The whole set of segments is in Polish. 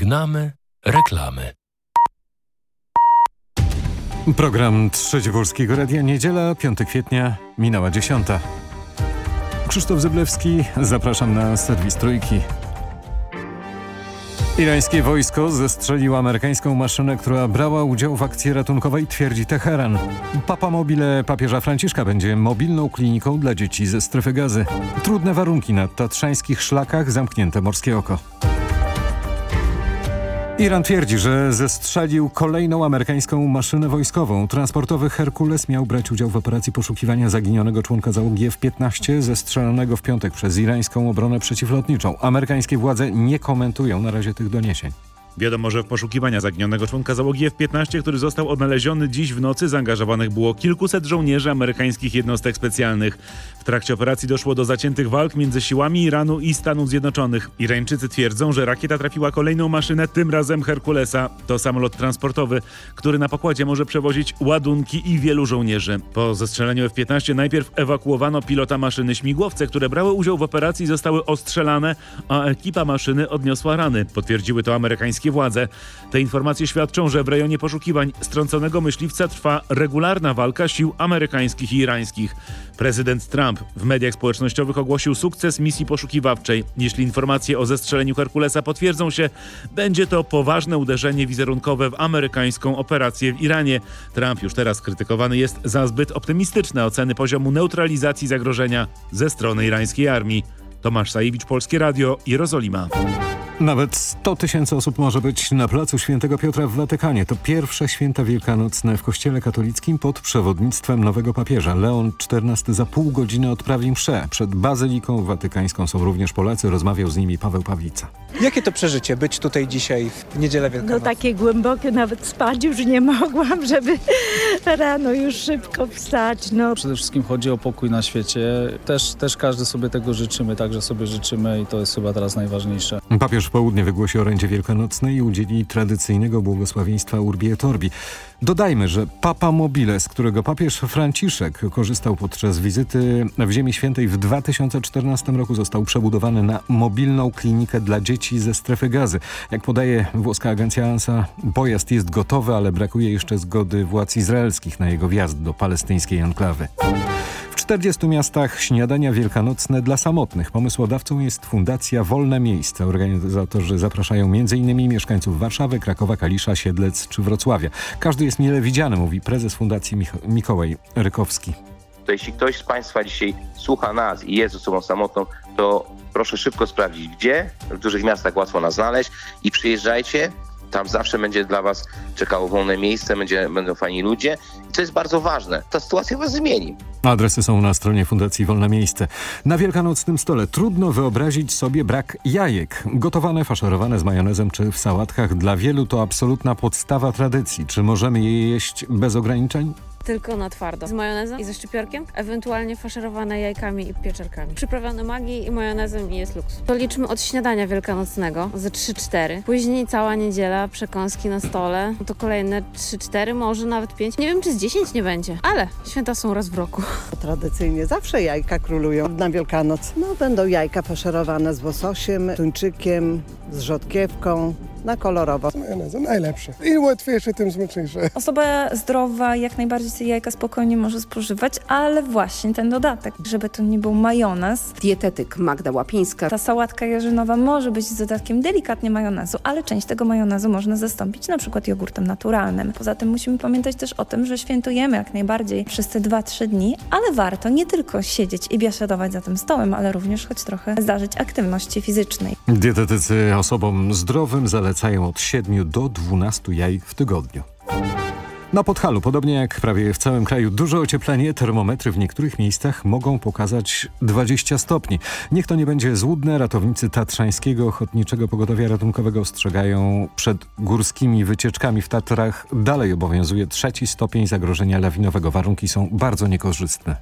Gnamy reklamy. Program Trzeci Polskiego Radia Niedziela, 5 kwietnia, minęła dziesiąta. Krzysztof Zyblewski, zapraszam na serwis Trójki. Irańskie wojsko zestrzeliło amerykańską maszynę, która brała udział w akcji ratunkowej, twierdzi Teheran. Papa Mobile papieża Franciszka będzie mobilną kliniką dla dzieci ze strefy gazy. Trudne warunki na tatrzańskich szlakach, zamknięte morskie oko. Iran twierdzi, że zestrzelił kolejną amerykańską maszynę wojskową. Transportowy Herkules miał brać udział w operacji poszukiwania zaginionego członka załogi F-15 zestrzelonego w piątek przez irańską obronę przeciwlotniczą. Amerykańskie władze nie komentują na razie tych doniesień. Wiadomo, że w poszukiwania zaginionego członka załogi F-15, który został odnaleziony dziś w nocy, zaangażowanych było kilkuset żołnierzy amerykańskich jednostek specjalnych. W trakcie operacji doszło do zaciętych walk między siłami Iranu i Stanów Zjednoczonych. Irańczycy twierdzą, że rakieta trafiła kolejną maszynę, tym razem Herkulesa. To samolot transportowy, który na pokładzie może przewozić ładunki i wielu żołnierzy. Po zestrzeleniu F-15 najpierw ewakuowano pilota maszyny śmigłowce, które brały udział w operacji zostały ostrzelane, a ekipa maszyny odniosła rany. Potwierdziły to amerykańskie władze. Te informacje świadczą, że w rejonie poszukiwań strąconego myśliwca trwa regularna walka sił amerykańskich i irańskich. Prezydent Trump w mediach społecznościowych ogłosił sukces misji poszukiwawczej. Jeśli informacje o zestrzeleniu Herkulesa potwierdzą się, będzie to poważne uderzenie wizerunkowe w amerykańską operację w Iranie. Trump już teraz krytykowany jest za zbyt optymistyczne oceny poziomu neutralizacji zagrożenia ze strony irańskiej armii. Tomasz Sajewicz, Polskie Radio, Jerozolima. Nawet 100 tysięcy osób może być na placu Świętego Piotra w Watykanie. To pierwsze święta wielkanocne w kościele katolickim pod przewodnictwem nowego papieża. Leon XIV za pół godziny odprawi mszę. Przed Bazyliką Watykańską są również Polacy. Rozmawiał z nimi Paweł Pawlica. Jakie to przeżycie być tutaj dzisiaj w Niedzielę Wielkanoc? No takie głębokie, nawet spać już nie mogłam, żeby rano już szybko wstać. No. Przede wszystkim chodzi o pokój na świecie. Też, też każdy sobie tego życzymy, także sobie życzymy i to jest chyba teraz najważniejsze. Papież w południe wygłosi orędzie wielkanocnej i udzieli tradycyjnego błogosławieństwa Urbi et Orbi. Dodajmy, że Papa Mobile, z którego papież Franciszek korzystał podczas wizyty w Ziemi Świętej w 2014 roku został przebudowany na mobilną klinikę dla dzieci ze strefy gazy. Jak podaje włoska agencja ANSA, pojazd jest gotowy, ale brakuje jeszcze zgody władz izraelskich na jego wjazd do palestyńskiej enklawy. W 40 miastach śniadania wielkanocne dla samotnych. Pomysłodawcą jest Fundacja Wolne Miejsce. Organizatorzy zapraszają m.in. mieszkańców Warszawy, Krakowa, Kalisza, Siedlec czy Wrocławia. Każdy jest mile widziany, mówi prezes Fundacji Mich Mikołaj Rykowski. To jeśli ktoś z Państwa dzisiaj słucha nas i jest osobą samotną, to proszę szybko sprawdzić gdzie. W dużych miastach łatwo nas znaleźć i przyjeżdżajcie. Tam zawsze będzie dla Was czekało wolne miejsce, będzie, będą fajni ludzie. I co jest bardzo ważne, ta sytuacja Was zmieni. Adresy są na stronie Fundacji Wolne Miejsce. Na wielkanocnym stole trudno wyobrazić sobie brak jajek. Gotowane, faszerowane z majonezem czy w sałatkach dla wielu to absolutna podstawa tradycji. Czy możemy je jeść bez ograniczeń? Tylko na twardo. Z majonezem i ze szczypiorkiem, ewentualnie faszerowane jajkami i pieczarkami. Przyprawione magii i majonezem i jest luks. To liczmy od śniadania wielkanocnego, ze 3-4. Później cała niedziela, przekąski na stole. To kolejne 3-4, może nawet 5. Nie wiem, czy z 10 nie będzie, ale święta są raz w roku. Tradycyjnie zawsze jajka królują na Wielkanoc. No, będą jajka faszerowane z łososiem, tuńczykiem, z rzodkiewką, na kolorowo. Z majonezem najlepsze. Im łatwiejsze, tym smaczniejsze. Osoba zdrowa jak najbardziej te jajka spokojnie może spożywać, ale właśnie ten dodatek, żeby to nie był majonez. Dietetyk Magda Łapińska. Ta sałatka jarzynowa może być z dodatkiem delikatnie majonezu, ale część tego majonezu można zastąpić na przykład jogurtem naturalnym. Poza tym musimy pamiętać też o tym, że świętujemy jak najbardziej przez te 2-3 dni, ale warto nie tylko siedzieć i biesiadować za tym stołem, ale również choć trochę zdarzyć aktywności fizycznej. Dietetycy osobom zdrowym zalecają od 7 do 12 jaj w tygodniu. Na Podhalu, podobnie jak prawie w całym kraju, duże ocieplenie. Termometry w niektórych miejscach mogą pokazać 20 stopni. Niech to nie będzie złudne. Ratownicy Tatrzańskiego Ochotniczego Pogotowia Ratunkowego ostrzegają przed górskimi wycieczkami w Tatrach. Dalej obowiązuje trzeci stopień zagrożenia lawinowego. Warunki są bardzo niekorzystne.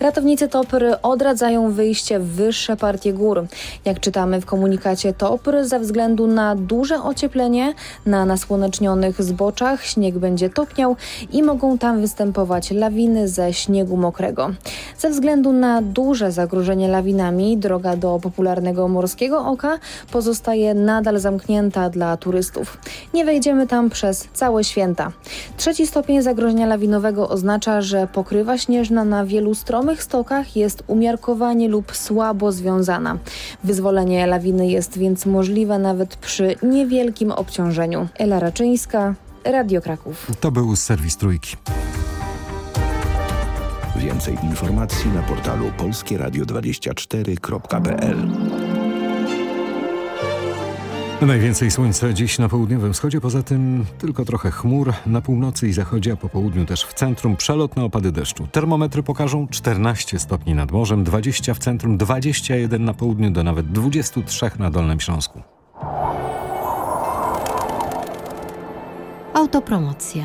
Ratownicy TOPR odradzają wyjście w wyższe partie gór. Jak czytamy w komunikacie TOPR, ze względu na duże ocieplenie na nasłonecznionych zboczach śnieg będzie topniał i mogą tam występować lawiny ze śniegu mokrego. Ze względu na duże zagrożenie lawinami, droga do popularnego Morskiego Oka pozostaje nadal zamknięta dla turystów. Nie wejdziemy tam przez całe święta. Trzeci stopień zagrożenia lawinowego oznacza, że pokrywa śnieżna na wielu stromych stokach jest umiarkowanie lub słabo związana. Wyzwolenie lawiny jest więc możliwe nawet przy niewielkim obciążeniu. Ela Raczyńska, Radio Kraków. To był serwis Trójki. Więcej informacji na portalu polskieradio24.pl Najwięcej słońca dziś na południowym wschodzie, poza tym tylko trochę chmur na północy i zachodzie, a po południu też w centrum przelotne opady deszczu. Termometry pokażą 14 stopni nad morzem, 20 w centrum, 21 na południu do nawet 23 na Dolnym Śląsku. Autopromocja.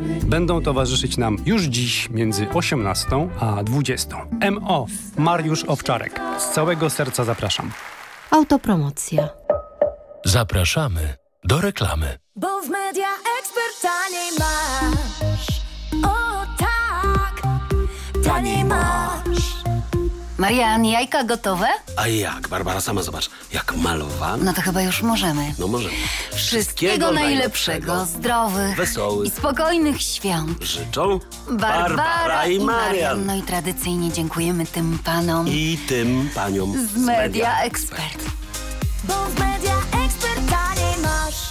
będą towarzyszyć nam już dziś między 18 a 20. MO Mariusz Owczarek. Z całego serca zapraszam. Autopromocja. Zapraszamy do reklamy. Bo w Media Expert taniej masz. O tak, taniej masz. Marian, jajka gotowe? A jak? Barbara, sama zobacz. Jak malowane. No to chyba już możemy. No możemy. Wszystkiego najlepszego, zdrowych wesołych i spokojnych świąt. Życzą Barbara, i Marian. No i tradycyjnie dziękujemy tym panom I tym paniom z Media Expert. Bo w Media Expert taniej masz.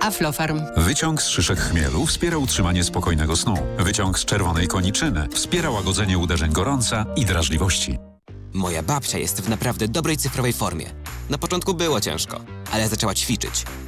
Aflofarm. Wyciąg z szyszek chmielu wspiera utrzymanie spokojnego snu. Wyciąg z czerwonej koniczyny wspiera łagodzenie uderzeń gorąca i drażliwości. Moja babcia jest w naprawdę dobrej cyfrowej formie. Na początku było ciężko, ale zaczęła ćwiczyć.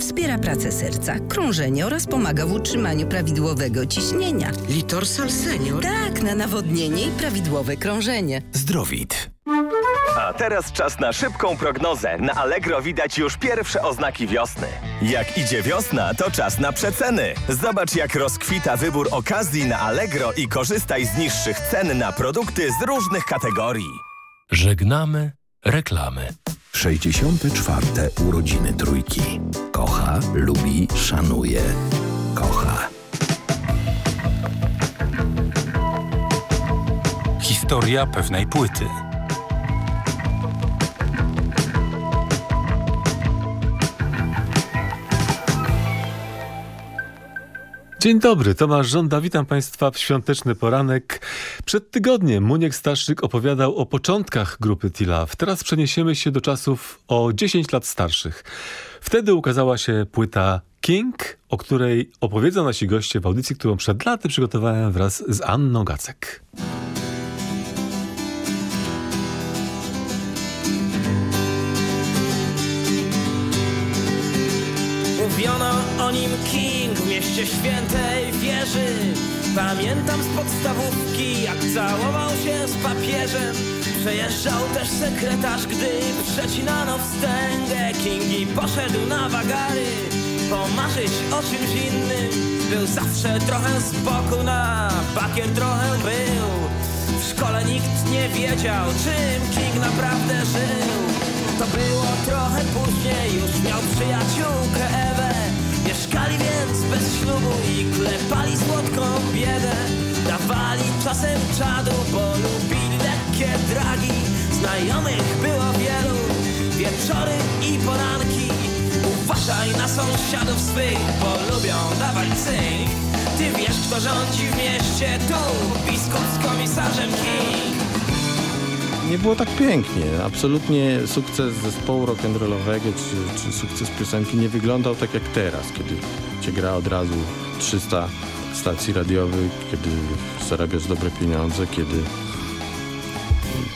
wspiera pracę serca, krążenie oraz pomaga w utrzymaniu prawidłowego ciśnienia. Litorsal Senior? Tak, na nawodnienie i prawidłowe krążenie. Zdrowit. A teraz czas na szybką prognozę. Na Allegro widać już pierwsze oznaki wiosny. Jak idzie wiosna, to czas na przeceny. Zobacz, jak rozkwita wybór okazji na Allegro i korzystaj z niższych cen na produkty z różnych kategorii. Żegnamy reklamy. 64. urodziny trójki. Kocha, lubi, szanuje. Kocha. Historia pewnej płyty. Dzień dobry, Tomasz Żąda, witam Państwa w świąteczny poranek. Przed tygodniem Muniek Starszyk opowiadał o początkach grupy T-Love. Teraz przeniesiemy się do czasów o 10 lat starszych. Wtedy ukazała się płyta King, o której opowiedzą nasi goście w audycji, którą przed laty przygotowałem wraz z Anną Gacek. Mówiono o nim King w mieście świętej wieży Pamiętam z podstawówki jak całował się z papieżem. Przejeżdżał też sekretarz, gdy przecinano wstęgę. King i poszedł na wagary Pomarzyć o czymś innym. Był zawsze trochę z boku na bakier trochę był. W szkole nikt nie wiedział czym King naprawdę żył. To było trochę później Już miał przyjaciółkę Ewę Mieszkali więc bez ślubu i klepali słodką biedę. Dawali czasem czadu, bo lubili lekkie dragi. Znajomych było wielu, wieczory i poranki. Uważaj na sąsiadów swych, bo lubią dawać cynk Ty wiesz kto rządzi w mieście, tu biskup z komisarzem King Nie było tak pięknie. Absolutnie sukces zespołu rock'n'rollowego czy, czy sukces piosenki nie wyglądał tak jak teraz, kiedy cię gra od razu 300 stacji radiowych, kiedy zarabiasz dobre pieniądze, kiedy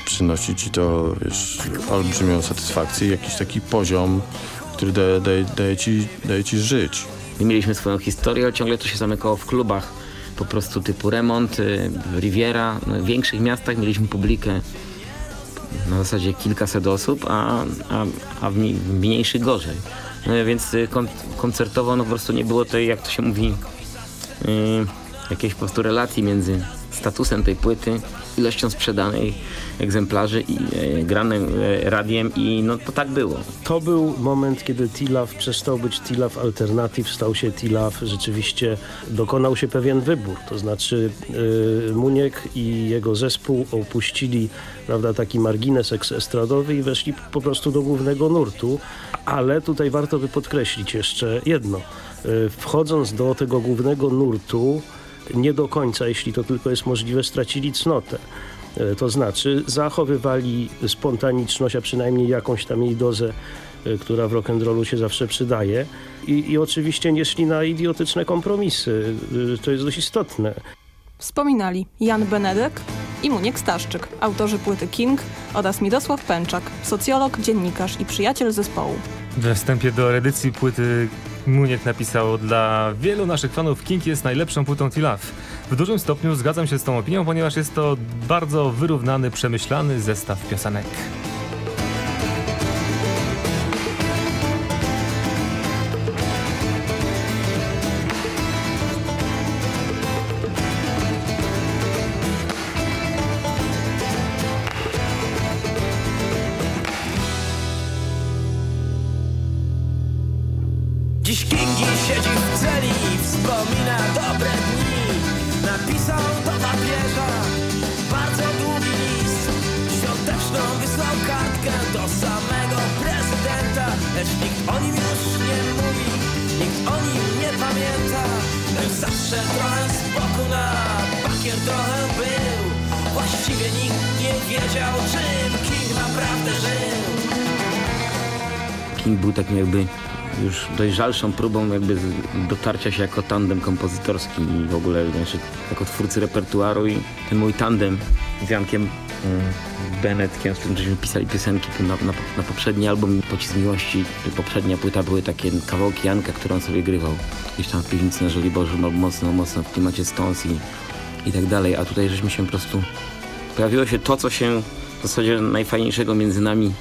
przynosi ci to wiesz, olbrzymią satysfakcję, jakiś taki poziom, który daje, daje, daje, ci, daje ci żyć. My mieliśmy swoją historię, ciągle to się zamykało w klubach po prostu typu Remont, y, Riviera. No, w większych miastach mieliśmy publikę na zasadzie kilkaset osób, a, a, a w, mniejszych gorzej. No, więc y, kon, koncertowo no, po prostu nie było tej, jak to się mówi, y, jakiejś po prostu relacji między statusem tej płyty, ilością sprzedanej egzemplarzy i e, granym e, radiem i no to tak było. To był moment, kiedy T-Love przestał być T-Love Alternative, stał się T-Love, rzeczywiście dokonał się pewien wybór, to znaczy yy, Muniek i jego zespół opuścili prawda, taki margines estradowy i weszli po prostu do głównego nurtu, ale tutaj warto by podkreślić jeszcze jedno. Yy, wchodząc do tego głównego nurtu, nie do końca, jeśli to tylko jest możliwe, stracili cnotę. E, to znaczy zachowywali spontaniczność, a przynajmniej jakąś tam jej dozę, e, która w rock'n'rollu się zawsze przydaje. I, I oczywiście nie szli na idiotyczne kompromisy. E, to jest dość istotne. Wspominali Jan Benedek i Muniek Staszczyk, autorzy płyty King oraz Mirosław Pęczak, socjolog, dziennikarz i przyjaciel zespołu. We wstępie do edycji płyty Muniek napisał Dla wielu naszych fanów King jest najlepszą płytą T-Love. W dużym stopniu zgadzam się z tą opinią, ponieważ jest to bardzo wyrównany, przemyślany zestaw piosenek. Trochę na bakier trochę był. Właściwie nikt nie wiedział czym King naprawdę żył. King był takim jakby już dojrzalszą próbą jakby dotarcia się jako tandem kompozytorski i w ogóle znaczy, jako twórcy repertuaru i ten mój tandem z Jankiem Benetkiem, z którym żeśmy pisali piosenki na, na, na poprzedni album Pocisk Miłości, poprzednia płyta były takie kawałki Janka, które on sobie grywał. Gdzieś tam w piwnicy na Żoliborzu, no, mocno, mocno w klimacie Stones i, i tak dalej, a tutaj żeśmy się po prostu pojawiło się to, co się w zasadzie najfajniejszego między nami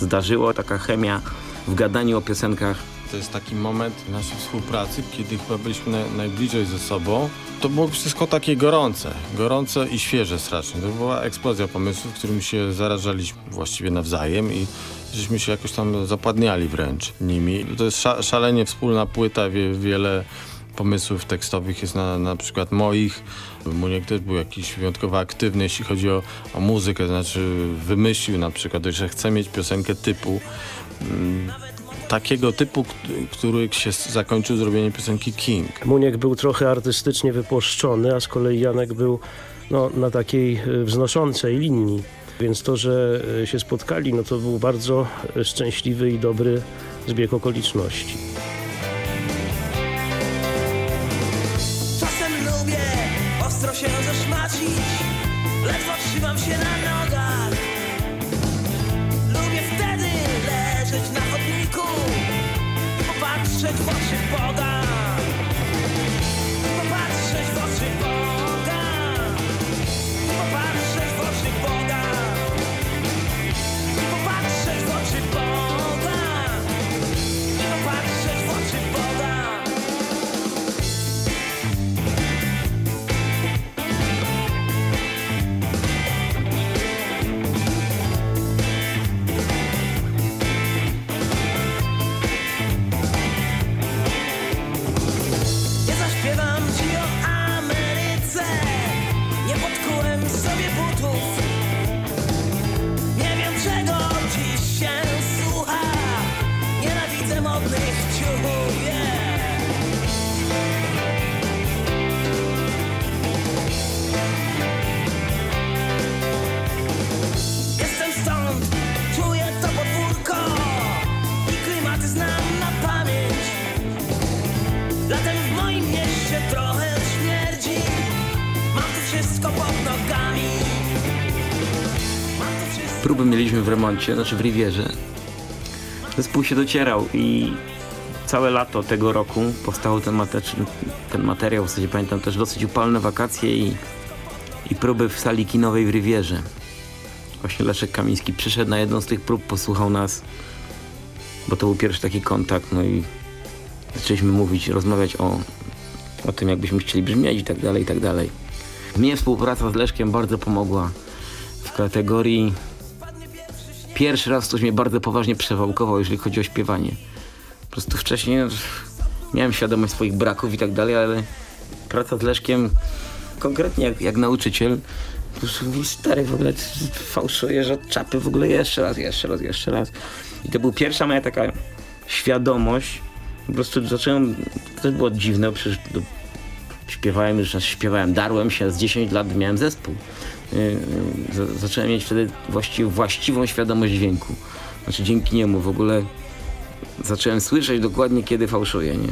zdarzyło, taka chemia w gadaniu o piosenkach to jest taki moment naszej współpracy, kiedy chyba byliśmy na, najbliżej ze sobą. To było wszystko takie gorące, gorące i świeże strasznie. To była eksplozja pomysłów, którymi się zarażaliśmy właściwie nawzajem i żeśmy się jakoś tam zapadniali wręcz nimi. To jest sza, szalenie wspólna płyta, wie, wiele pomysłów tekstowych jest na, na przykład moich. Muniek też był jakiś wyjątkowo aktywny, jeśli chodzi o, o muzykę, znaczy wymyślił na przykład, że chce mieć piosenkę typu mm, takiego typu, który się zakończył zrobieniem piosenki King. Muniek był trochę artystycznie wypłoszczony, a z kolei Janek był no, na takiej e, wznoszącej linii. Więc to, że e, się spotkali, no to był bardzo szczęśliwy i dobry zbieg okoliczności. Czasem lubię ostro się zeszmacić Ledwo trzymam się na nogach Lubię wtedy leżeć na I Zet vast je paal remoncie, znaczy w Rivierze. Zespół się docierał i całe lato tego roku powstał ten, mate- ten materiał. W zasadzie pamiętam też dosyć upalne wakacje i, i próby w sali kinowej w Rivierze. Właśnie Leszek Kamiński przyszedł na jedną z tych prób, posłuchał nas, bo to był pierwszy taki kontakt, no i zaczęliśmy mówić, rozmawiać o, o tym, jakbyśmy chcieli brzmieć i tak dalej, i tak dalej. Mnie współpraca z Leszkiem bardzo pomogła w kategorii pierwszy raz ktoś mnie bardzo poważnie przewałkował, jeżeli chodzi o śpiewanie. Po prostu wcześniej no, miałem świadomość swoich braków i tak dalej, ale praca z Leszkiem, konkretnie jak, jak nauczyciel, po prostu stary, w ogóle fałszujesz od czapy, w ogóle jeszcze raz, jeszcze raz, jeszcze raz. I to była pierwsza moja taka świadomość. Po prostu zacząłem, to było dziwne, przecież śpiewałem już, śpiewałem, darłem się, z 10 lat miałem zespół. Yy, za- zacząłem mieć wtedy właści, właściwą świadomość dźwięku. Znaczy dzięki niemu w ogóle zacząłem słyszeć dokładnie, kiedy fałszuję, nie?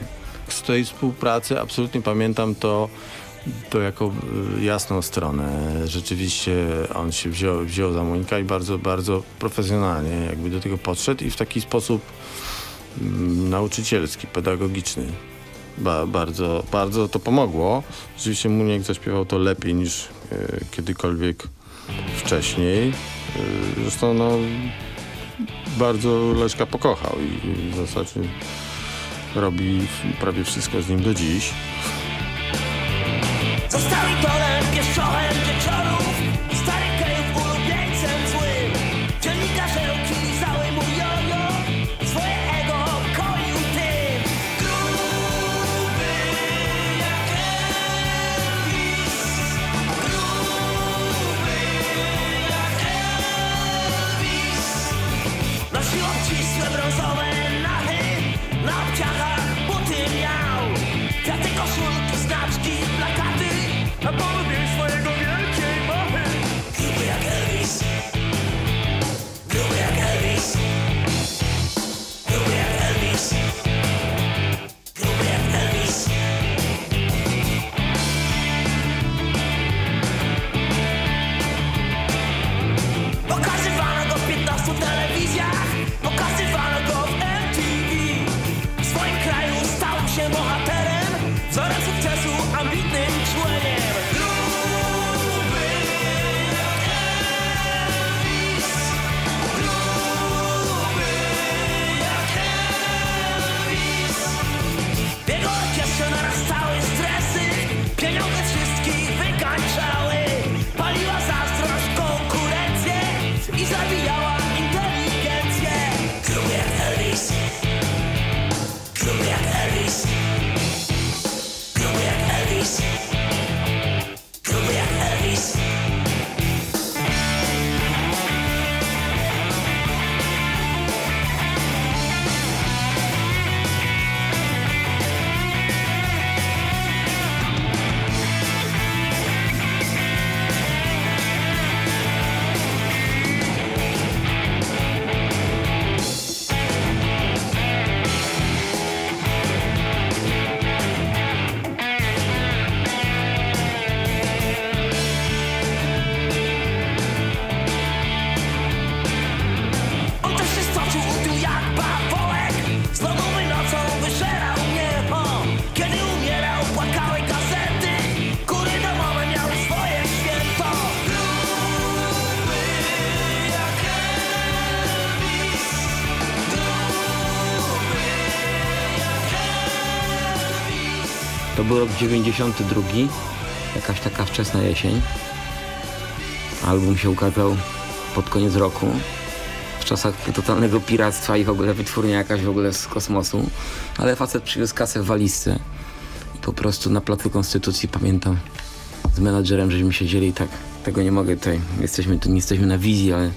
Z tej współpracy absolutnie pamiętam to, to jako y, jasną stronę. Rzeczywiście on się wziął, wziął za Monika i bardzo, bardzo profesjonalnie jakby do tego podszedł i w taki sposób mm, nauczycielski, pedagogiczny. Ba, bardzo, bardzo to pomogło. Rzeczywiście Muniek zaśpiewał to lepiej niż y, kiedykolwiek wcześniej. Y, zresztą no, bardzo Leszka pokochał i, w zasadzie robi prawie wszystko z nim do dziś. Zostali dolem, się bohaterem 92, jakaś taka wczesna jesień. Album się ukazał pod koniec roku, w czasach totalnego piractwa i w ogóle wytwórnia jakaś w ogóle z kosmosu. Ale facet przywiózł kasę w walizce i po prostu na placu Konstytucji pamiętam z menadżerem, żeśmy siedzieli i tak, tego nie mogę tutaj, jesteśmy tu, nie jesteśmy na wizji, ale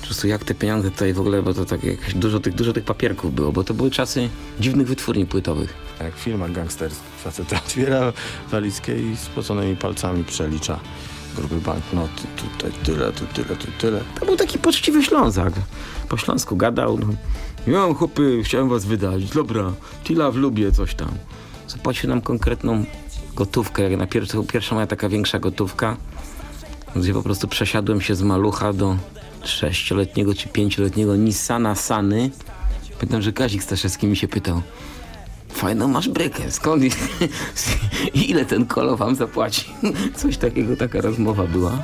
po prostu jak te pieniądze tutaj w ogóle, bo to tak jakieś dużo tych, dużo tych papierków było, bo to były czasy dziwnych wytwórni płytowych. Jak w filmach gangsterskich. Facet otwiera walizkę i spoconymi palcami przelicza grupy banknoty. Tutaj tyle, tu tyle, tu tyle. To był taki poczciwy Ślązak. Po śląsku gadał. No. Ja, chłopy, chciałem was wydać. Dobra, Tila w lubię, coś tam. Zapłacił nam konkretną gotówkę. Jak na pierwszą, pierwsza moja taka większa gotówka, gdzie po prostu przesiadłem się z malucha do sześcioletniego czy pięcioletniego Nissana Sany. Pamiętam, że Kazik Staszewski mi się pytał, fajną masz brykę, skąd i ile ten kolo wam zapłaci? Coś takiego, taka rozmowa była.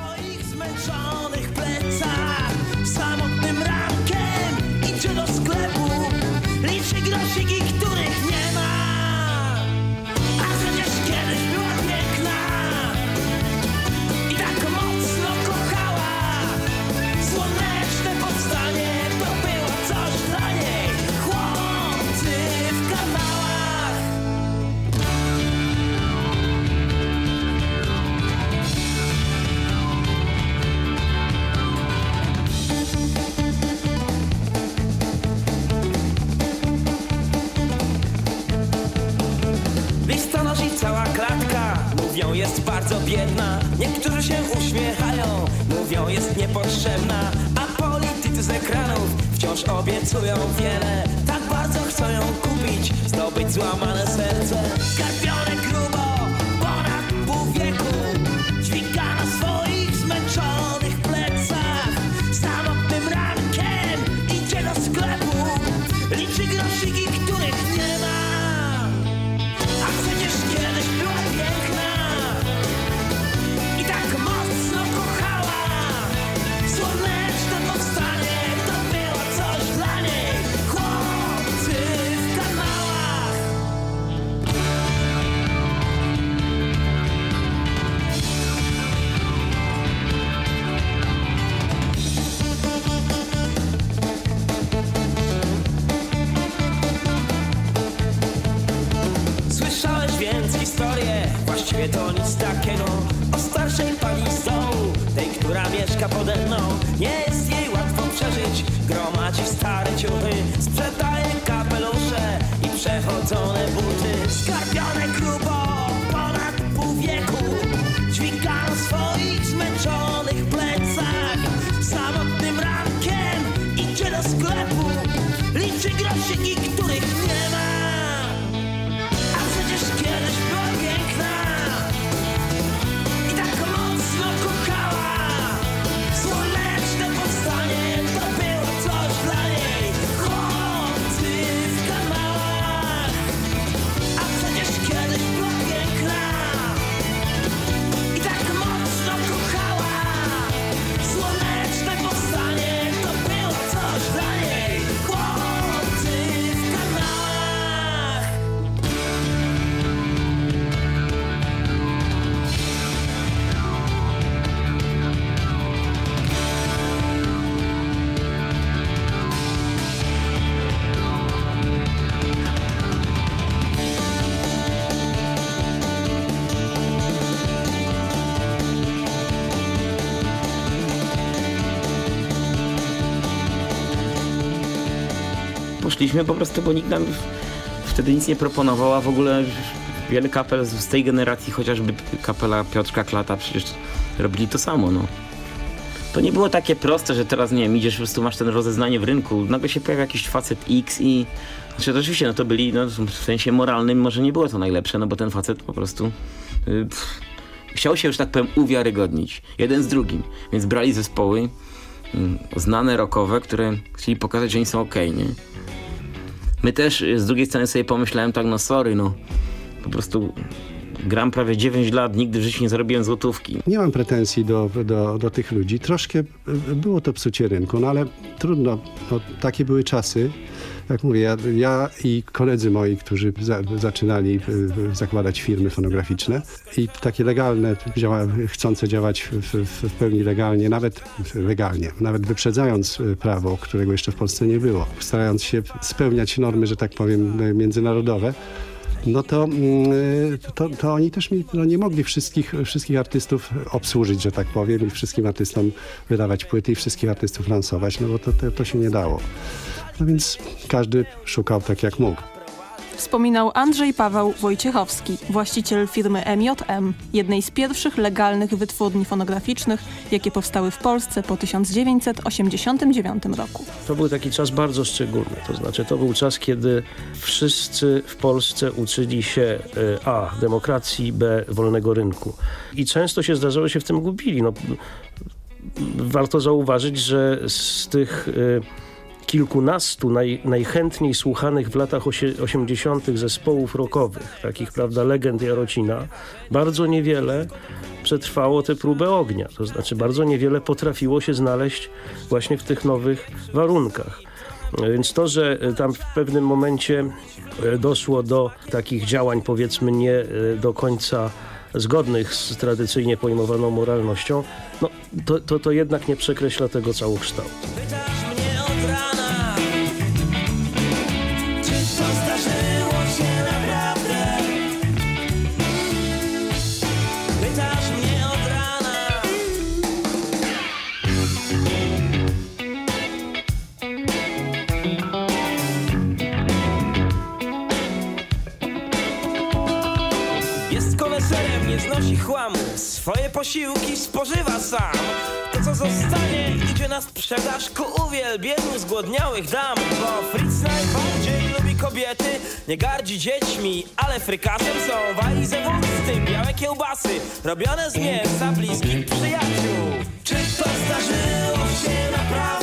Poszliśmy po prostu, bo nikt nam wtedy nic nie proponował, a w ogóle wiele kapel z tej generacji, chociażby kapela Piotrka Klata, przecież robili to samo, no. To nie było takie proste, że teraz, nie wiem, idziesz, po prostu masz ten rozeznanie w rynku, nagle się pojawia jakiś facet X i... Znaczy, to oczywiście, no to byli, no, w sensie moralnym może nie było to najlepsze, no bo ten facet po prostu... y, pff, chciał się, już tak powiem, uwiarygodnić. Jeden z drugim. Więc brali zespoły mm, znane, rockowe, które chcieli pokazać, że oni są okej, nie? My też y, z drugiej strony sobie pomyślałem tak, no sorry, no po prostu gram prawie 9 lat, nigdy w życiu nie zarobiłem złotówki. Nie mam pretensji do, do, do tych ludzi. Troszkę y, było to psucie rynku, no ale trudno. No, takie były czasy. Jak mówię, ja, ja i koledzy moi, którzy za, zaczynali y, zakładać firmy fonograficzne i takie legalne, działa, chcące działać w, w, pełni legalnie, nawet legalnie, nawet wyprzedzając y, prawo, którego jeszcze w Polsce nie było, starając się spełniać normy, że tak powiem, y, międzynarodowe, no to, mm, to, to oni też mi, no nie mogli wszystkich, wszystkich artystów obsłużyć, że tak powiem, i wszystkim artystom wydawać płyty i wszystkich artystów lansować, no bo to, to, to się nie dało. No więc każdy szukał tak jak mógł. Wspominał Andrzej Paweł Wojciechowski, właściciel firmy MJM, jednej z pierwszych legalnych wytwórni fonograficznych, jakie powstały w Polsce po 1989 roku. To był taki czas bardzo szczególny, to znaczy to był czas, kiedy wszyscy w Polsce uczyli się e, a. demokracji, b. wolnego rynku. I często się zdarzało się w tym gubili. No, warto zauważyć, że z tych e, kilkunastu naj, najchętniej słuchanych w latach 80. zespołów rockowych, takich prawda legend Jarocina, bardzo niewiele przetrwało tę próbę ognia. To znaczy bardzo niewiele potrafiło się znaleźć właśnie w tych nowych warunkach. Więc to, że tam w pewnym momencie e, doszło do takich działań powiedzmy nie e, do końca zgodnych z tradycyjnie pojmowaną moralnością, no, to, to, to jednak nie przekreśla tego całokształtu. Posiłki spożywa sam. To co zostanie idzie na sprzedaż Ku uwielbieniu zgłodniałych dam Bo Fritz najbardziej lubi kobiety. Nie gardzi dziećmi, ale frykasem są Walize wózty, białe kiełbasy Robione z mięsa bliskich przyjaciół. Czy to zdarzyło się naprawdę?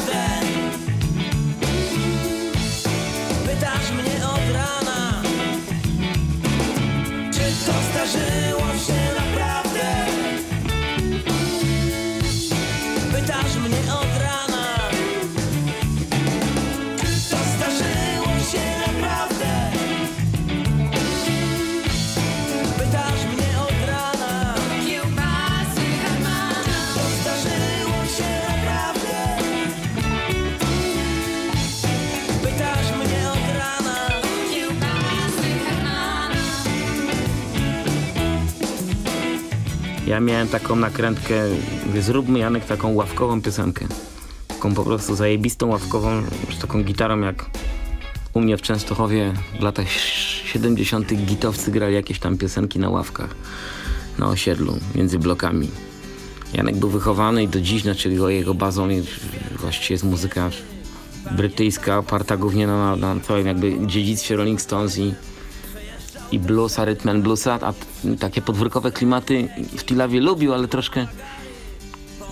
Ja miałem taką nakrętkę, zróbmy Janek taką ławkową piosenkę. Taką po prostu zajebistą ławkową, z taką gitarą jak u mnie w Częstochowie w latach 70. gitowcy grali jakieś tam piosenki na ławkach na osiedlu, między blokami. Janek był wychowany i do dziś, znaczy jego, jego bazą jest, właściwie jest muzyka brytyjska, oparta głównie na, na całym jakby dziedzictwie Rolling Stones i i bluesa, rytm and bluesa, a takie podwórkowe klimaty w Tilawie lubił, ale troszkę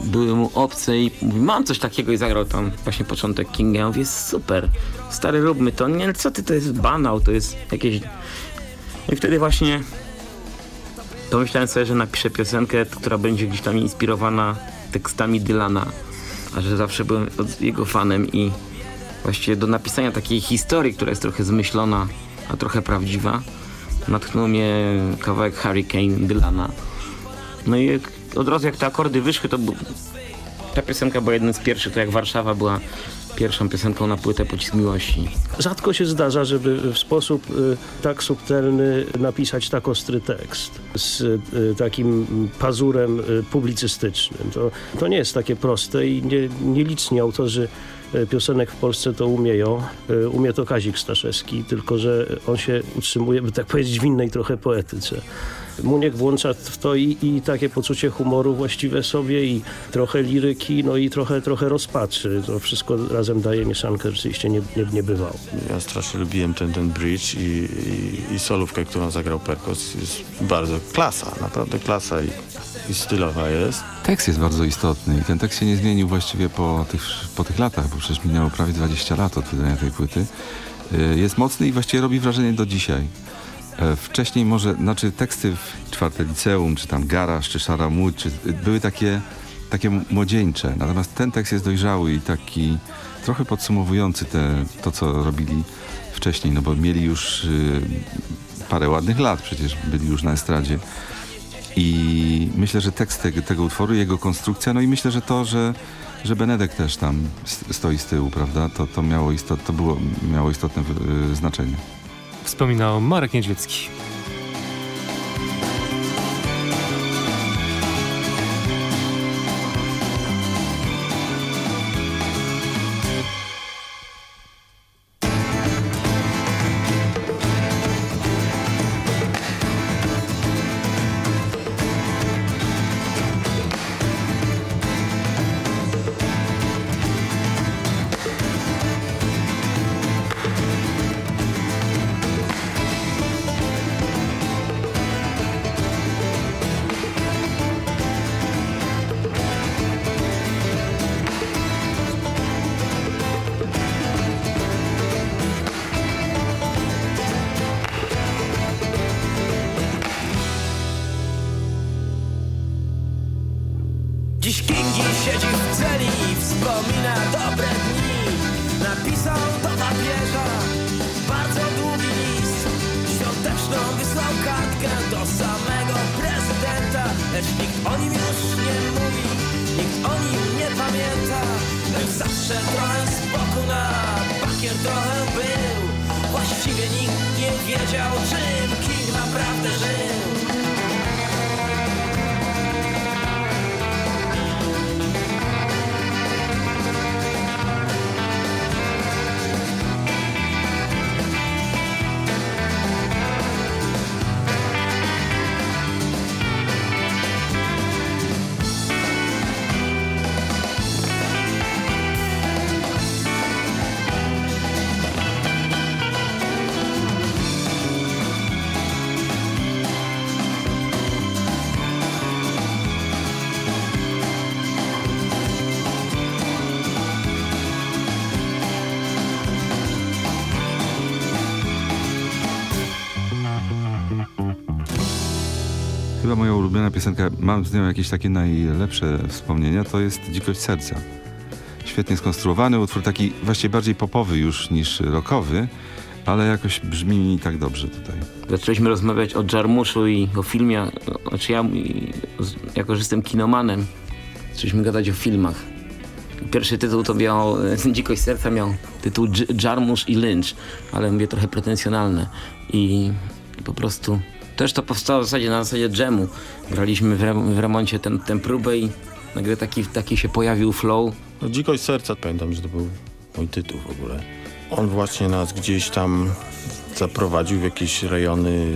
były mu obce i mówi, mam coś takiego i zagrał tam właśnie początek Kinga. Ja mówię, super, stary, róbmy to. Nie, co ty, to jest banał, to jest jakieś... I wtedy właśnie pomyślałem sobie, że napiszę piosenkę, która będzie gdzieś tam inspirowana tekstami Dylana, a że zawsze byłem jego fanem i właściwie do napisania takiej historii, która jest trochę zmyślona, a trochę prawdziwa, natchnął mnie kawałek Hurricane Dylana. No i jak, od razu jak te akordy wyszły, to ta piosenka była jednym z pierwszych, to jak Warszawa była pierwszą piosenką na płytę Pocisk Miłości. Rzadko się zdarza, żeby w sposób y, tak subtelny napisać tak ostry tekst z y, takim pazurem y, publicystycznym. To, to nie jest takie proste i nie, nieliczni autorzy piosenek w Polsce to umieją. Y, Umie to Kazik Staszewski, tylko że on się utrzymuje, by tak powiedzieć, w innej trochę poetyce. Muniek włącza w to i, i takie poczucie humoru właściwe sobie i trochę liryki, no i trochę, trochę rozpaczy. To wszystko razem daje mieszankę rzeczywiście nie, nie, niebywałą. Ja strasznie lubiłem ten, ten bridge i, i, i solówkę, którą zagrał Perkos. Jest bardzo klasa, naprawdę klasa i, i stylowa jest. Tekst jest bardzo istotny i ten tekst się nie zmienił właściwie po tych, po tych latach, bo przecież minęło prawie 20 lat od wydania tej płyty. Y, Jest mocny i właściwie robi wrażenie do dzisiaj. E, Wcześniej może, znaczy teksty w czwarte liceum, czy tam Garaż, czy Szaramut, czy były takie, takie młodzieńcze. Natomiast ten tekst jest dojrzały i taki trochę podsumowujący te, to, co robili wcześniej, no bo mieli już y, parę ładnych lat, przecież byli już na estradzie. I myślę, że tekst tego, utworu, jego konstrukcja, no i myślę, że to, że, że Benedek też tam stoi z tyłu, prawda, to, to, miało, istot, to było, miało istotne y, znaczenie. Wspominał Marek Niedźwiecki. Moja ulubiona piosenka, mam z nią jakieś takie najlepsze wspomnienia, to jest Dzikość Serca. Świetnie skonstruowany utwór, taki właściwie bardziej popowy już niż rockowy, ale jakoś brzmi mi tak dobrze tutaj. Zaczęliśmy rozmawiać o Jarmuszu i o filmie, znaczy ja, jako że jestem kinomanem, zaczęliśmy gadać o filmach. Pierwszy tytuł to miał, Dzikość Serca miał tytuł Jarmusz i Lynch, ale mówię trochę pretensjonalne i po prostu też to powstało w zasadzie na zasadzie dżemu. Graliśmy w, rem, w remoncie tę tę próbę i nagle taki, taki się pojawił flow. No, Dzikość serca, pamiętam, że to był mój tytuł w ogóle. On właśnie nas gdzieś tam zaprowadził w jakieś rejony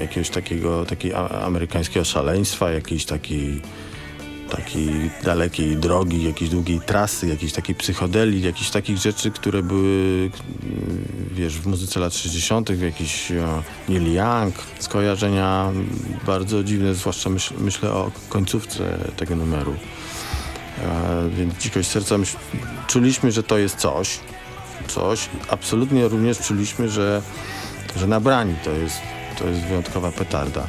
jakiegoś takiego, takiej a- amerykańskiego szaleństwa, jakiejś takiej, takiej dalekiej drogi, jakiejś długiej trasy, jakiejś takiej psychodeli, jakichś takich rzeczy, które były, mm, wiesz, w muzyce lat 60., w jakiś e, Neil Young, skojarzenia bardzo dziwne, zwłaszcza myśl, myślę o końcówce tego numeru. E, więc dzikość serca myśl, czuliśmy, że to jest coś, coś. Absolutnie również czuliśmy, że, że nabrani to jest, to jest wyjątkowa petarda.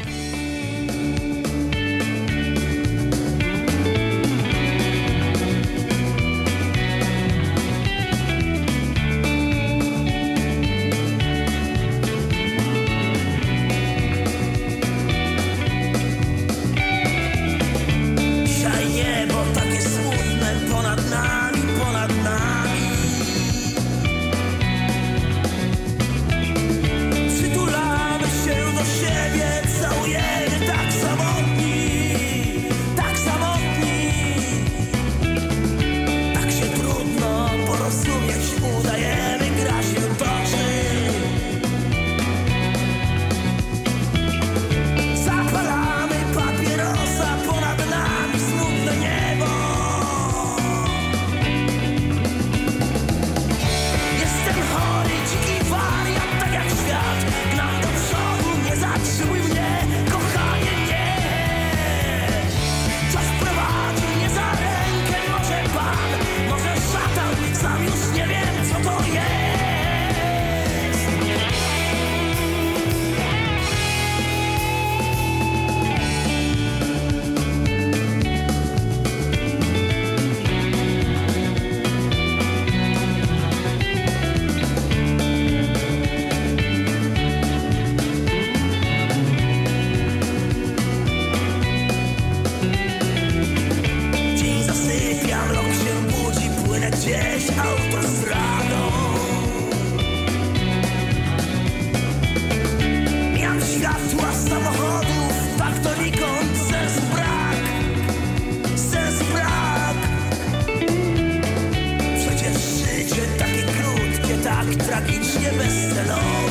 tragicznie bezcelowy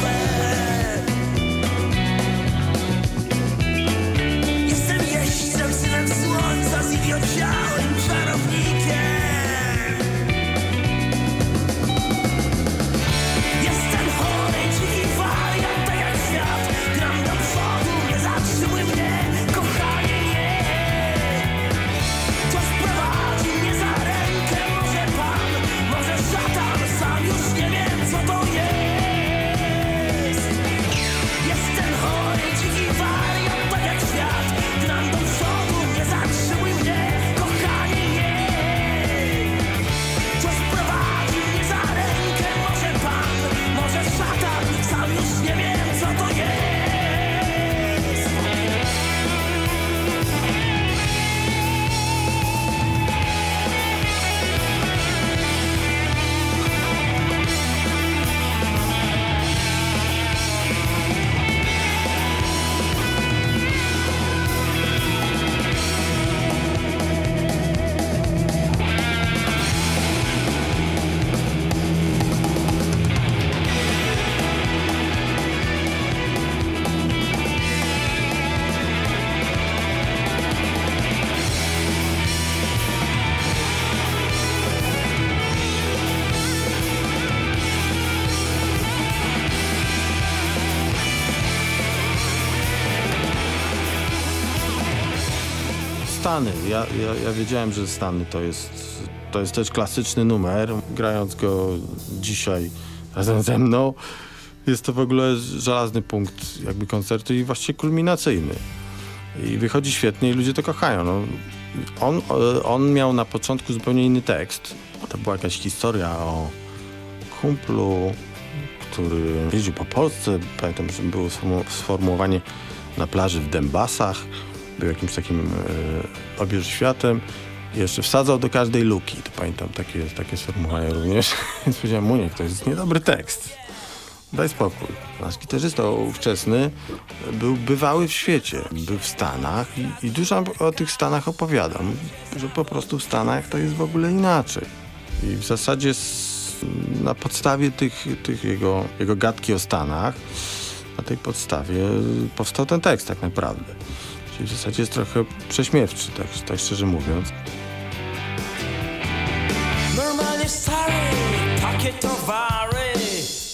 Stany. Ja, ja, ja wiedziałem, że Stany to jest, to jest też klasyczny numer. Grając go dzisiaj razem ze mną, jest to w ogóle żelazny punkt jakby koncertu i właściwie kulminacyjny. I wychodzi świetnie i ludzie to kochają. No, on, on miał na początku zupełnie inny tekst. To była jakaś historia o kumplu, który jeździł po Polsce. Pamiętam, że było sformułowanie na plaży w Dębasach. Był jakimś takim e, obierz światem. I jeszcze wsadzał do każdej luki. To pamiętam takie, takie sformułowanie również. Więc powiedziałem, Muniek, to jest niedobry tekst. Daj spokój. Nasz gitarzysta ówczesny był bywały w świecie. Był w Stanach i, i dużo o tych Stanach opowiadam. Że po prostu w Stanach to jest w ogóle inaczej. I w zasadzie na podstawie tych, tych jego, jego gadki o Stanach, na tej podstawie powstał ten tekst tak naprawdę. Czyli w zasadzie jest trochę prześmiewczy, tak, tak szczerze mówiąc. Normalnie stary, takie towary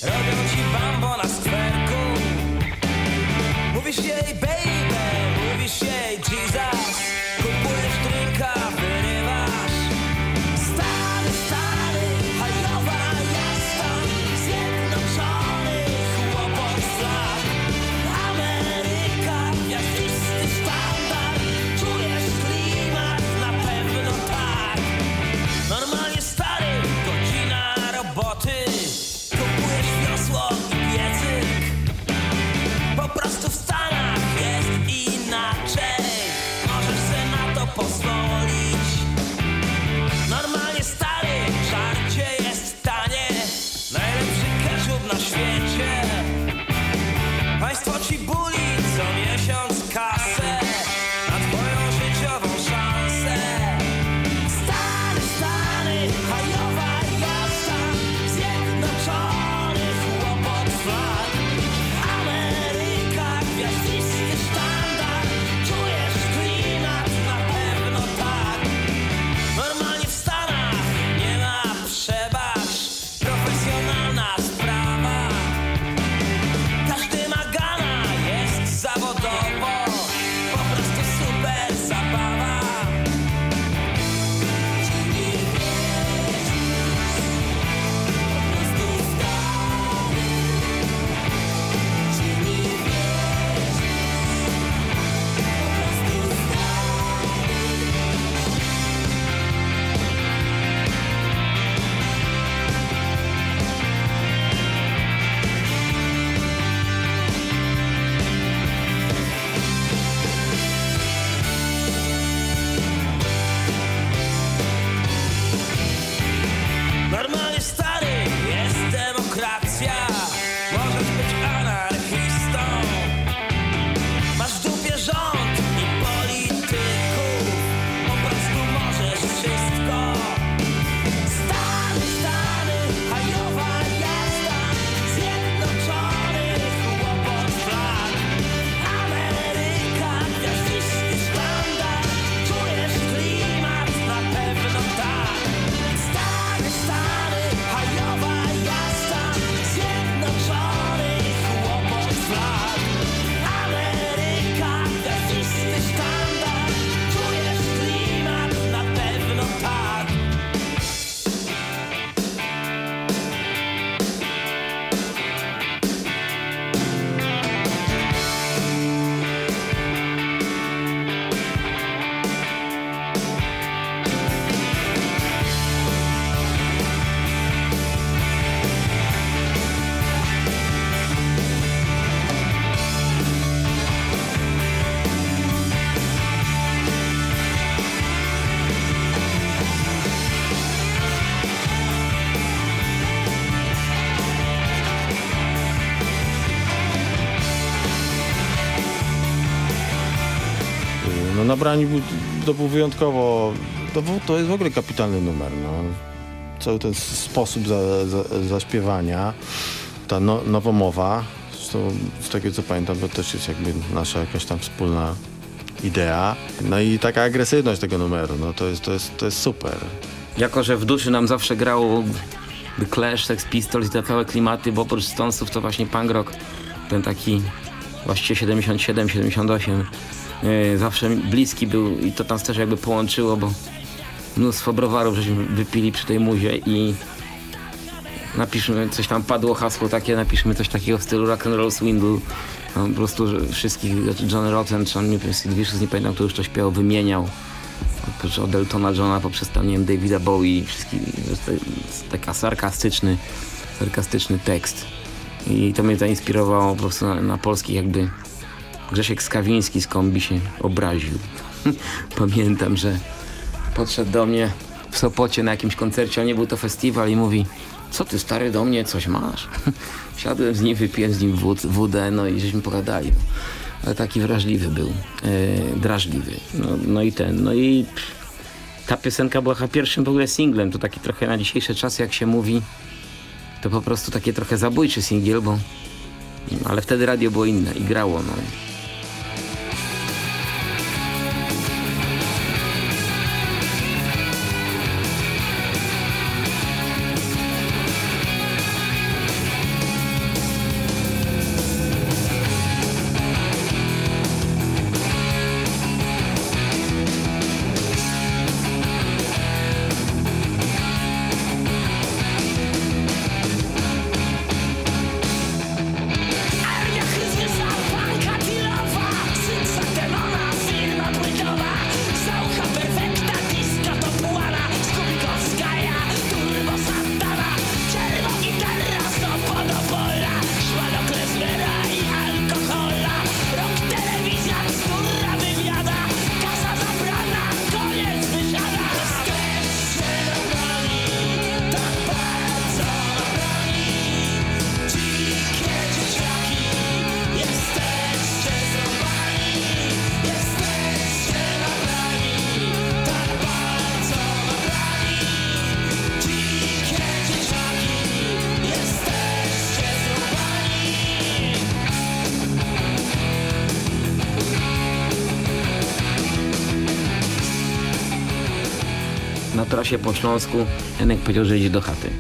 robią ci bambo na skwerku. Mówisz jej Był, to był wyjątkowo, to, był- to jest w ogóle kapitalny numer. No. Cały ten sposób za, za, zaśpiewania, ta no, nowomowa, zresztą z tego co pamiętam, to też jest jakby nasza jakaś tam wspólna idea. No i taka agresywność tego numeru, no to jest, to jest, to jest super. Jako, że w duszy nam zawsze grało The Clash, Sex Pistols i te całe klimaty, bo oprócz Stonesów to właśnie punk rock, ten taki właściwie 77, 78. Yy, zawsze bliski był i to tam też jakby połączyło, bo mnóstwo browarów żeśmy wypili przy tej muzie i napiszmy, coś tam padło hasło takie, napiszmy coś takiego w stylu rock and roll swindle. No, po prostu wszystkich, John Rotten, czy on nie, nie pamiętam, kto już to śpiewał, wymieniał. Oprócz od Eltona Johna poprzez tam, nie wiem, Davida Bowie, wszystkich, taka sarkastyczny, sarkastyczny tekst. I to mnie zainspirowało po prostu na, na polskich jakby Grzesiek Skawiński z kombi się obraził. Pamiętam, że podszedł do mnie w Sopocie na jakimś koncercie, a nie był to festiwal i mówi co ty stary do mnie, coś masz? Siadłem z nim, wypiłem z nim wód, wódę, no i żeśmy pogadali. Ale taki wrażliwy był, yy, drażliwy. No, no i ten, no i pff, ta piosenka była chyba pierwszym w ogóle singlem. To taki trochę na dzisiejsze czasy, jak się mówi, to po prostu takie trochę zabójczy singiel, bo ale wtedy radio było inne i grało, no. Śląsku Janek powiedział, że idzie do chaty.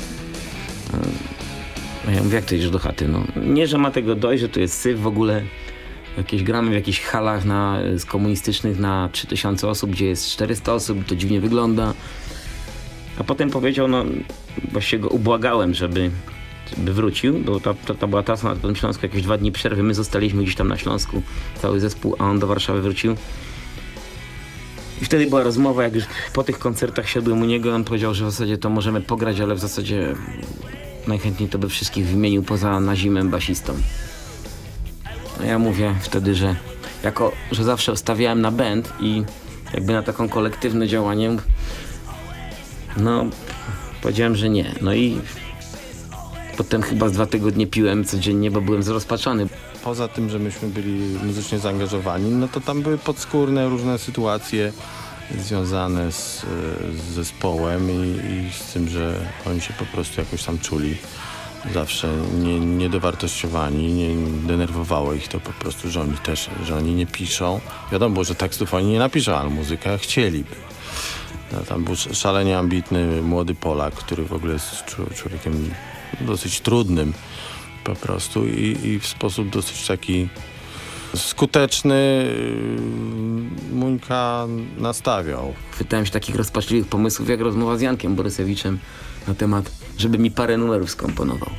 A ja mówię, jak to idziesz do chaty? No, nie, że ma tego dość, że to jest syf w ogóle. Jakieś gramy w jakichś halach na, z komunistycznych na 3000 osób, gdzie jest 400 osób, to dziwnie wygląda. A potem powiedział, no właściwie go ubłagałem, żeby, żeby wrócił, bo to, to, to była trasa na tym Śląsku, jakieś dwa dni przerwy. My zostaliśmy gdzieś tam na Śląsku, cały zespół, a on do Warszawy wrócił. I wtedy była rozmowa, jak już po tych koncertach siadłem u niego, on powiedział, że w zasadzie to możemy pograć, ale w zasadzie najchętniej to by wszystkich wymienił poza Nazimem basistą. A ja mówię wtedy, że jako, że zawsze stawiałem na band i jakby na taką kolektywne działanie, no powiedziałem, że nie. No i potem chyba z dwa tygodnie piłem codziennie, bo byłem zrozpaczony. Poza tym, że myśmy byli muzycznie zaangażowani, no to tam były podskórne różne sytuacje związane z, z zespołem i, i, z tym, że oni się po prostu jakoś tam czuli zawsze nie, niedowartościowani, nie denerwowało ich to po prostu, że oni też, że oni nie piszą. Wiadomo, że tekstów oni nie napiszą, ale muzykę chcieliby. No, tam był szalenie ambitny młody Polak, który w ogóle jest człowiekiem dosyć trudnym po prostu i, i w sposób dosyć taki skuteczny yy, Muńka nastawiał. Chwytałem się takich rozpaczliwych pomysłów jak rozmowa z Jankiem Borysewiczem na temat, żeby mi parę numerów skomponował.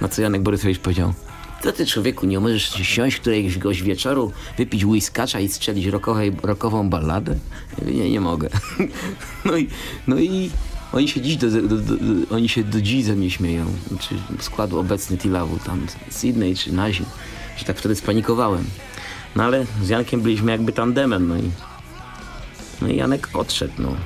Na co Janek Borysewicz powiedział, co ty człowieku, nie możesz siąść któregoś wieczoru, wypić whiskacza i strzelić rockowej, rockową balladę? Ja nie, nie mogę. no i, no i oni się dziś do, do, do, oni się do dziś ze mnie śmieją. Czy składu obecny Tilawu, tam Sydney czy Nazim. Że tak wtedy spanikowałem. No ale z Jankiem byliśmy jakby tandemem, no i, no i Janek odszedł, no.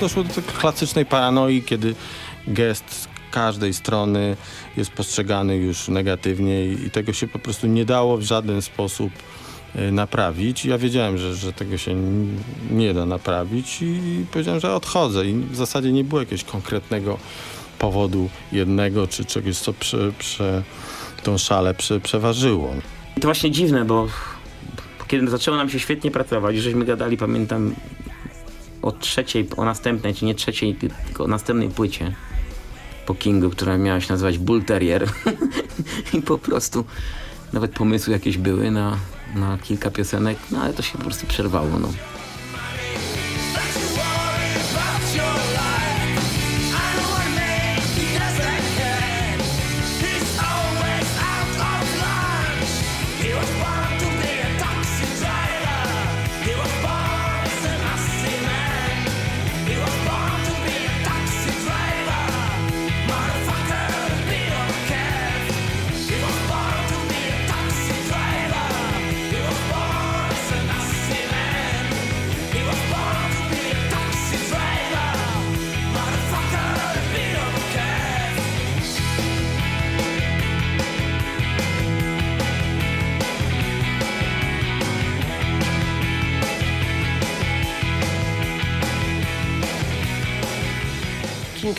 Doszło do klasycznej paranoi, kiedy gest każdej strony jest postrzegany już negatywnie i, i tego się po prostu nie dało w żaden sposób y, naprawić. Ja wiedziałem, że, że tego się nie da naprawić i powiedziałem, że odchodzę i w zasadzie nie było jakiegoś konkretnego powodu jednego czy czegoś, co prze, tą szalę prze, przeważyło. To właśnie dziwne, bo kiedy zaczęło nam się świetnie pracować, żeśmy gadali, pamiętam, o trzeciej, o następnej, czy nie trzeciej, tylko o następnej płycie po Kingu, która miała się nazywać Bull Terrier. I po prostu nawet pomysły jakieś były na, na kilka piosenek, no ale to się po prostu przerwało. No.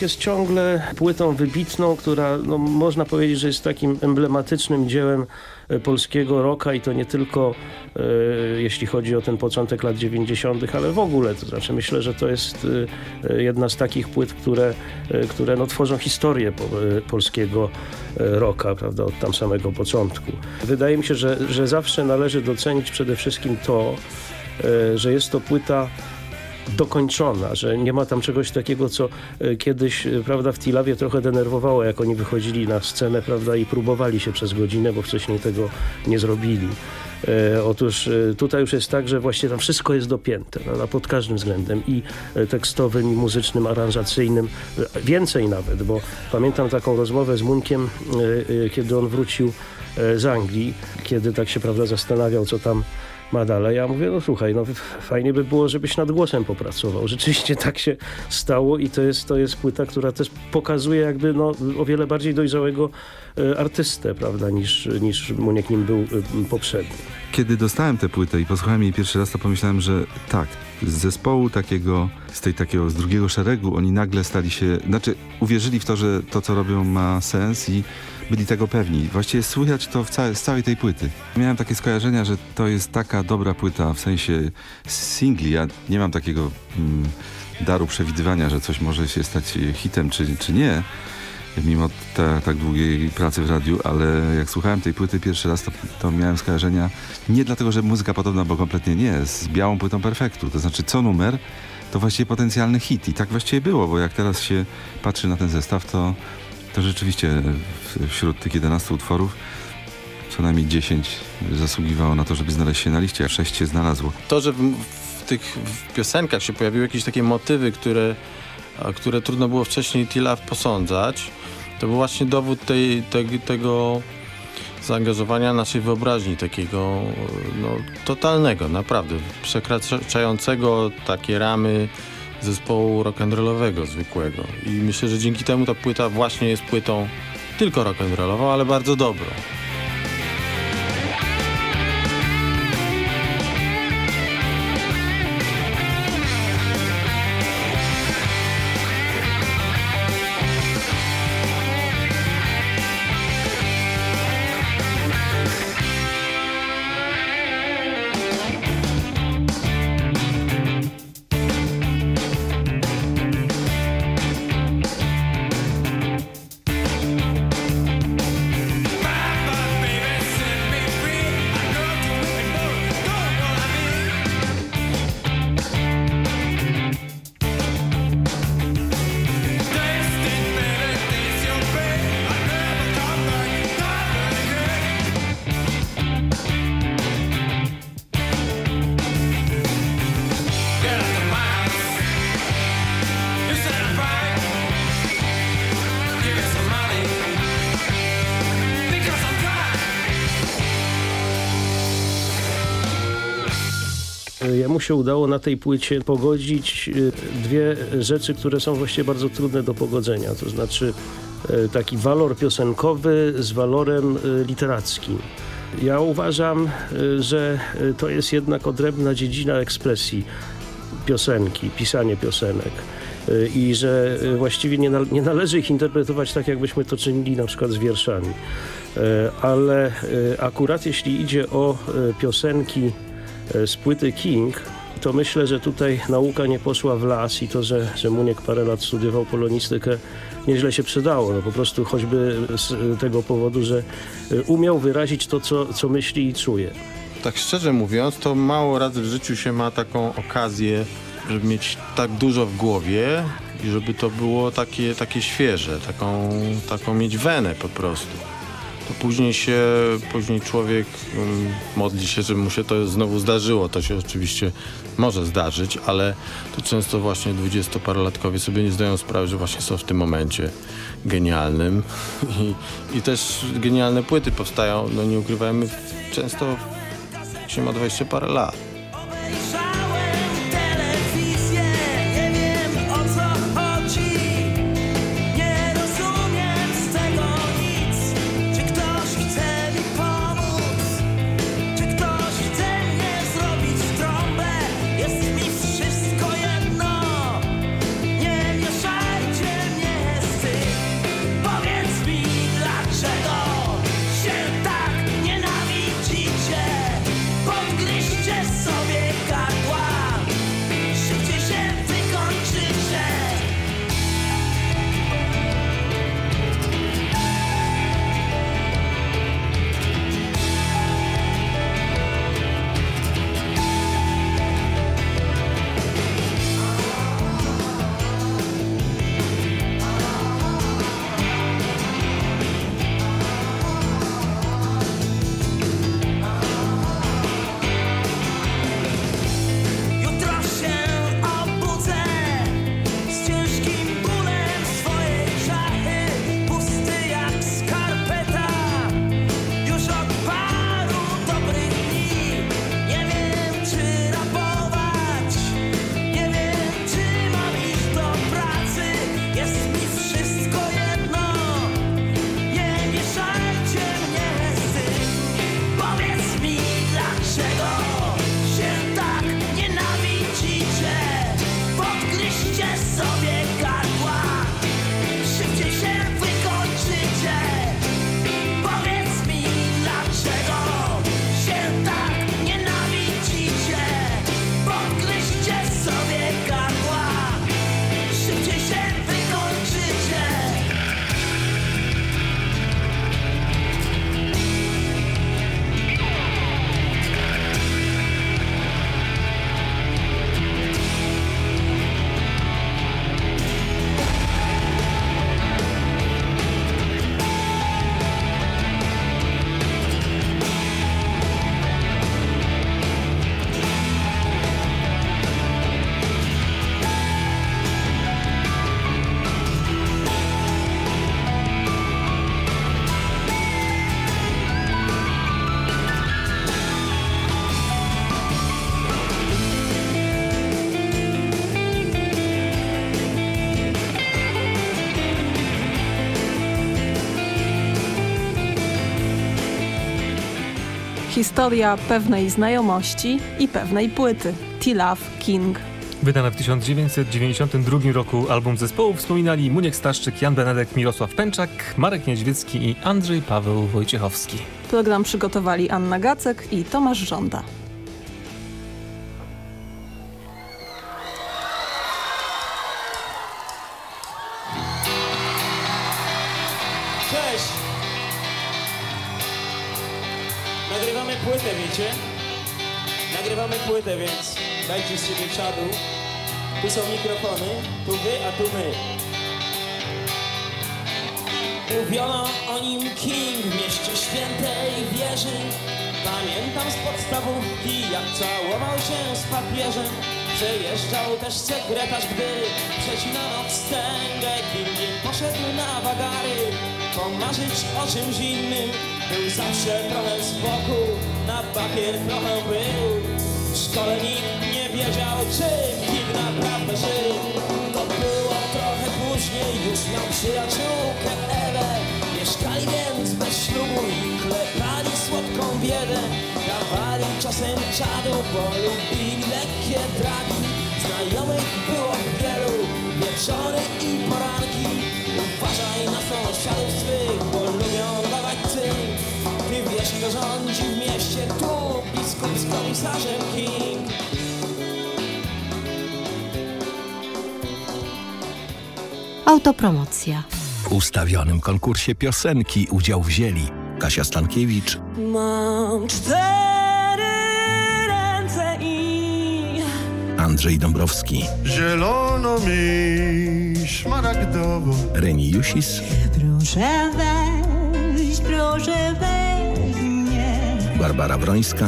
Jest ciągle płytą wybitną, która no, można powiedzieć, że jest takim emblematycznym dziełem e, polskiego rocka i to nie tylko e, jeśli chodzi o ten początek lat 90., ale w ogóle. To znaczy myślę, że to jest e, e, jedna z takich płyt, które, e, które no, tworzą historię po, e, polskiego rocka, prawda, od tam samego początku. Wydaje mi się, że, że zawsze należy docenić przede wszystkim to, że jest to płyta dokończona, że nie ma tam czegoś takiego, co e, kiedyś, e, prawda, w Tilawie trochę denerwowało, jak oni wychodzili na scenę, prawda, i próbowali się przez godzinę, bo wcześniej tego nie zrobili. E, otóż e, tutaj już jest tak, że właściwie tam wszystko jest dopięte, prawda, pod każdym względem i tekstowym, i muzycznym, aranżacyjnym, więcej nawet, bo pamiętam taką rozmowę z Munkiem, kiedy on wrócił z Anglii, kiedy tak się, prawda, zastanawiał, co tam ma dalej. Ja mówię, no słuchaj, no fajnie by było, żebyś nad głosem popracował. Rzeczywiście tak się stało i to jest, to jest płyta, która też pokazuje jakby no, o wiele bardziej dojrzałego e, artystę, prawda, niż, niż Muniek nim był e, poprzedni. Kiedy dostałem tę płytę i posłuchałem jej pierwszy raz, to pomyślałem, że tak, z zespołu takiego, z tej takiego, z drugiego szeregu, oni nagle stali się, znaczy uwierzyli w to, że to, co robią ma sens i byli tego pewni. Właściwie słychać to całe, z całej tej płyty. Miałem takie skojarzenia, że to jest taka dobra płyta, w sensie singli. Ja nie mam takiego mm, daru przewidywania, że coś może się stać hitem, czy, czy nie mimo te, tak długiej pracy w radiu, ale jak słuchałem tej płyty pierwszy raz, to, to miałem skojarzenia nie dlatego, że muzyka podobna, bo kompletnie nie, z białą płytą perfektu. To znaczy co numer to właściwie potencjalny hit i tak właściwie było, bo jak teraz się patrzy na ten zestaw, to, to rzeczywiście wśród tych 11 utworów co najmniej 10 zasługiwało na to, żeby znaleźć się na liście, a 6 się znalazło. To, że w, w tych w piosenkach się pojawiły jakieś takie motywy, które, które trudno było wcześniej Tila posądzać, to był właśnie dowód tej, te, tego zaangażowania naszej wyobraźni, takiego no, totalnego, naprawdę, przekraczającego takie ramy zespołu rock'n'rollowego zwykłego. I myślę, że dzięki temu ta płyta właśnie jest płytą tylko rock'n'rollową, ale bardzo dobrą. Się udało na tej płycie pogodzić y, dwie rzeczy, które są właściwie bardzo trudne do pogodzenia. To znaczy y, taki walor piosenkowy z walorem y, literackim. Ja uważam, że to jest jednak odrębna dziedzina ekspresji piosenki, pisanie piosenek. I że właściwie nie, nie należy ich interpretować tak, jakbyśmy to czynili na przykład z wierszami. Ale akurat jeśli idzie o piosenki z płyty King, to myślę, że tutaj nauka nie poszła w las i to, że, że Muniek parę lat studiował polonistykę, nieźle się przydało. No, po prostu choćby z tego powodu, że y, umiał wyrazić to, co, co myśli i czuje. Tak szczerze mówiąc, to mało razy w życiu się ma taką okazję, żeby mieć tak dużo w głowie i żeby to było takie, takie świeże, taką, taką mieć wenę po prostu. To później się, później człowiek um, modli się, żeby mu się to znowu zdarzyło. To się oczywiście może zdarzyć, ale to często właśnie dwudziestoparolatkowie sobie nie zdają sprawy, że właśnie są w tym momencie genialnym i, i też genialne płyty powstają, no nie ukrywajmy, często się ma 20 parę lat. Historia pewnej znajomości i pewnej płyty. T-Love King. Wydane w 1992 roku album zespołu wspominali Muniek Staszczyk, Jan Benedek, Mirosław Pęczak, Marek Niedźwiecki i Andrzej Paweł Wojciechowski. Program przygotowali Anna Gacek i Tomasz Żąda. Mówiono o nim King w mieście świętej wieży. Pamiętam z podstawówki, jak całował się z papieżem. Przejeżdżał też sekretarz, gdy przecinano wstęgę. Kingiem poszedł na wagary, pomarzyć o czymś innym. Był zawsze trochę z boku, na bakier trochę był. W szkole nikt nie wiedział, czym King naprawdę żył. Później, już miał przyjaciółkę Ewę. Mieszkali więc bez ślubu i klepali słodką biedę. Dawali czasem czadu, bo lubili lekkie dragi. Znajomych było wielu, wieczory i poranki. Uważaj na sąsiadów swych, bo lubią dawać cynk. Ty wiesz, kto rządzi w mieście, tu biskup z komisarzem King. Autopromocja. W ustawionym konkursie piosenki udział wzięli Kasia Stankiewicz, Mam cztery ręce i Andrzej Dąbrowski, Zielono mi, szmaragdowo. Reni Jusis, Proszę weź, proszę weź mnie. Barbara Brońska,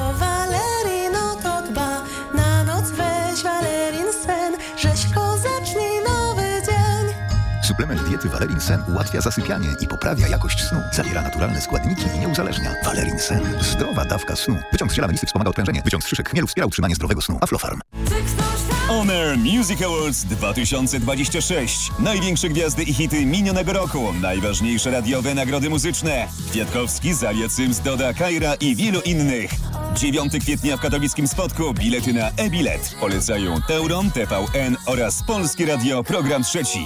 Suplement diety Valerin Sen ułatwia zasypianie i poprawia jakość snu. Zawiera naturalne składniki i nie uzależnia. Valerin Sen. Zdrowa dawka snu. Wyciąg z ziela melisy wspomaga odprężenie. Wyciąg z szyszek chmielu wspiera utrzymanie zdrowego snu. Aflofarm. Honor Music Awards 2026. Największe gwiazdy i hity minionego roku. Najważniejsze radiowe nagrody muzyczne. Kwiatkowski, Zalia Cyms, Doda, Kajra i wielu innych. 9 kwietnia w katowickim spotku bilety na e-bilet. Polecają Teuron, TVN oraz Polskie Radio Program Trzeci.